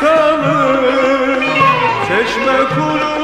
siz kalın Çeşme kurur